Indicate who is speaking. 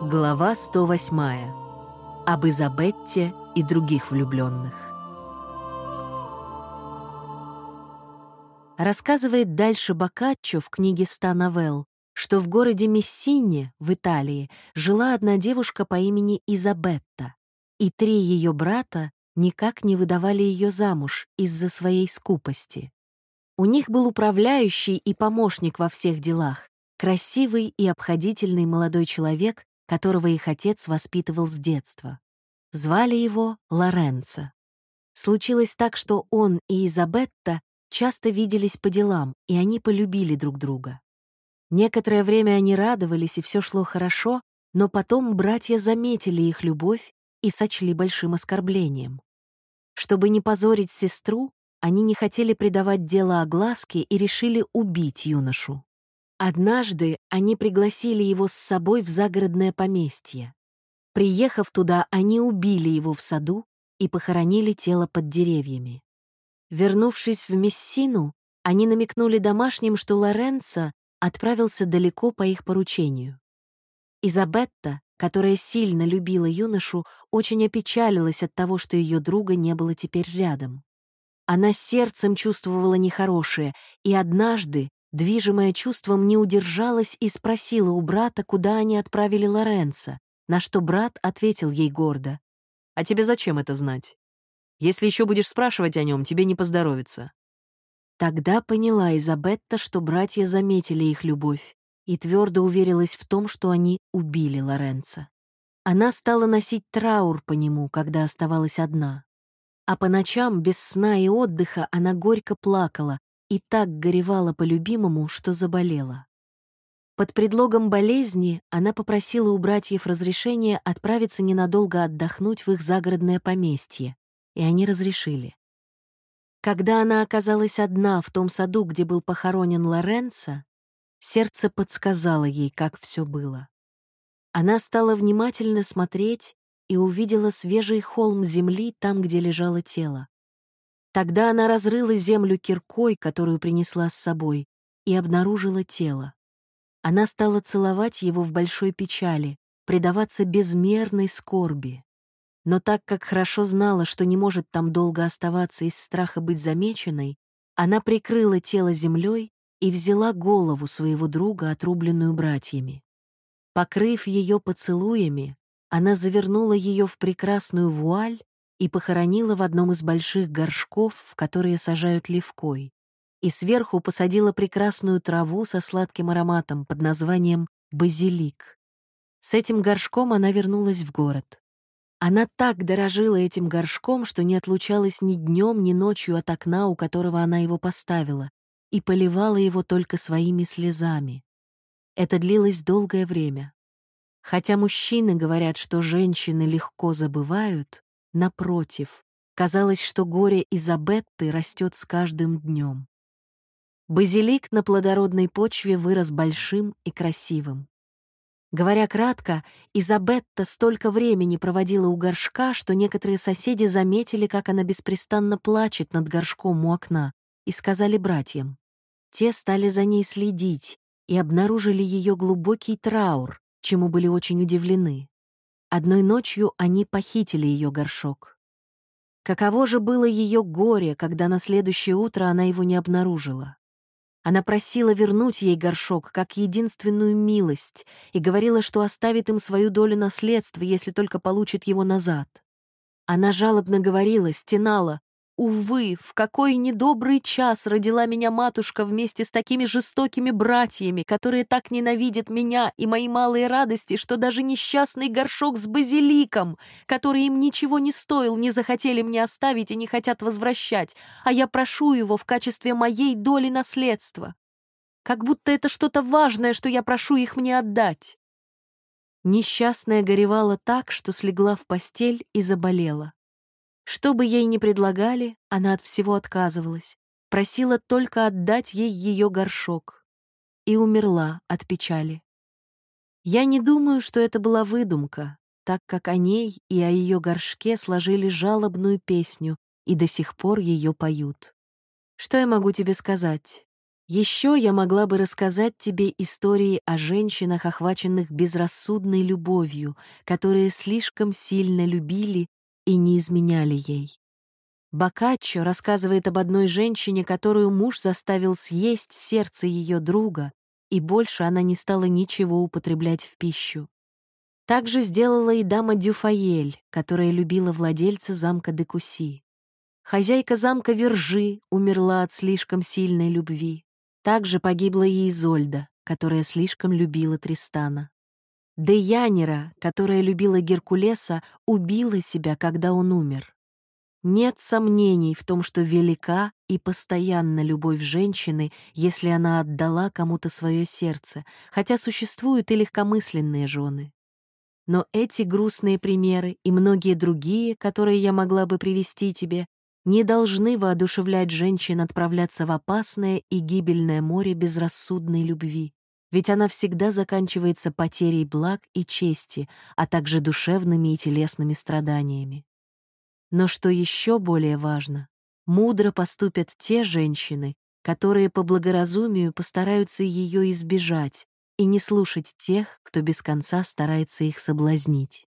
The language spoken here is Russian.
Speaker 1: Глава 108. Об Изабетте и других влюбленных. Рассказывает дальше Боккаччо в книге «Ста новелл», что в городе Мессине, в Италии, жила одна девушка по имени Изабетта, и три ее брата никак не выдавали ее замуж из-за своей скупости. У них был управляющий и помощник во всех делах, красивый и обходительный молодой человек, которого их отец воспитывал с детства. Звали его Лоренцо. Случилось так, что он и Изабетта часто виделись по делам, и они полюбили друг друга. Некоторое время они радовались, и все шло хорошо, но потом братья заметили их любовь и сочли большим оскорблением. Чтобы не позорить сестру, они не хотели придавать дело огласке и решили убить юношу. Однажды они пригласили его с собой в загородное поместье. Приехав туда, они убили его в саду и похоронили тело под деревьями. Вернувшись в Мессину, они намекнули домашним, что Лоренцо отправился далеко по их поручению. Изабетта, которая сильно любила юношу, очень опечалилась от того, что ее друга не было теперь рядом. Она сердцем чувствовала нехорошее, и однажды, Движимая чувством не удержалась и спросила у брата, куда они отправили Лоренца, на что брат ответил ей гордо. «А тебе зачем это знать? Если еще будешь спрашивать о нем, тебе не поздоровится». Тогда поняла Изабетта, что братья заметили их любовь, и твердо уверилась в том, что они убили Лоренца. Она стала носить траур по нему, когда оставалась одна. А по ночам, без сна и отдыха, она горько плакала, и так горевала по любимому, что заболела. Под предлогом болезни она попросила у братьев разрешения отправиться ненадолго отдохнуть в их загородное поместье, и они разрешили. Когда она оказалась одна в том саду, где был похоронен Лоренцо, сердце подсказало ей, как все было. Она стала внимательно смотреть и увидела свежий холм земли там, где лежало тело. Тогда она разрыла землю киркой, которую принесла с собой, и обнаружила тело. Она стала целовать его в большой печали, предаваться безмерной скорби. Но так как хорошо знала, что не может там долго оставаться из страха быть замеченной, она прикрыла тело землей и взяла голову своего друга, отрубленную братьями. Покрыв ее поцелуями, она завернула ее в прекрасную вуаль и похоронила в одном из больших горшков, в которые сажают левкой, и сверху посадила прекрасную траву со сладким ароматом под названием базилик. С этим горшком она вернулась в город. Она так дорожила этим горшком, что не отлучалась ни днем, ни ночью от окна, у которого она его поставила, и поливала его только своими слезами. Это длилось долгое время. Хотя мужчины говорят, что женщины легко забывают, Напротив, казалось, что горе Изабетты растет с каждым днем. Базилик на плодородной почве вырос большим и красивым. Говоря кратко, Изабетта столько времени проводила у горшка, что некоторые соседи заметили, как она беспрестанно плачет над горшком у окна, и сказали братьям. Те стали за ней следить и обнаружили ее глубокий траур, чему были очень удивлены. Одной ночью они похитили ее горшок. Каково же было ее горе, когда на следующее утро она его не обнаружила. Она просила вернуть ей горшок как единственную милость и говорила, что оставит им свою долю наследства, если только получит его назад. Она жалобно говорила, стенала, Увы, в какой недобрый час родила меня матушка вместе с такими жестокими братьями, которые так ненавидят меня и мои малые радости, что даже несчастный горшок с базиликом, который им ничего не стоил, не захотели мне оставить и не хотят возвращать, а я прошу его в качестве моей доли наследства. Как будто это что-то важное, что я прошу их мне отдать. Несчастная горевала так, что слегла в постель и заболела. Что бы ей ни предлагали, она от всего отказывалась, просила только отдать ей ее горшок. И умерла от печали. Я не думаю, что это была выдумка, так как о ней и о ее горшке сложили жалобную песню и до сих пор ее поют. Что я могу тебе сказать? Еще я могла бы рассказать тебе истории о женщинах, охваченных безрассудной любовью, которые слишком сильно любили и не изменяли ей. Боккаччо рассказывает об одной женщине, которую муж заставил съесть сердце ее друга, и больше она не стала ничего употреблять в пищу. Так же сделала и дама Дюфаель, которая любила владельца замка Декуси. Хозяйка замка Вержи умерла от слишком сильной любви. Также погибла и Изольда, которая слишком любила Тристана. Деянера, которая любила Геркулеса, убила себя, когда он умер. Нет сомнений в том, что велика и постоянна любовь женщины, если она отдала кому-то свое сердце, хотя существуют и легкомысленные жены. Но эти грустные примеры и многие другие, которые я могла бы привести тебе, не должны воодушевлять женщин отправляться в опасное и гибельное море безрассудной любви, ведь она всегда заканчивается потерей благ и чести, а также душевными и телесными страданиями. Но что еще более важно, мудро поступят те женщины, которые по благоразумию постараются ее избежать и не слушать тех, кто без конца старается их соблазнить.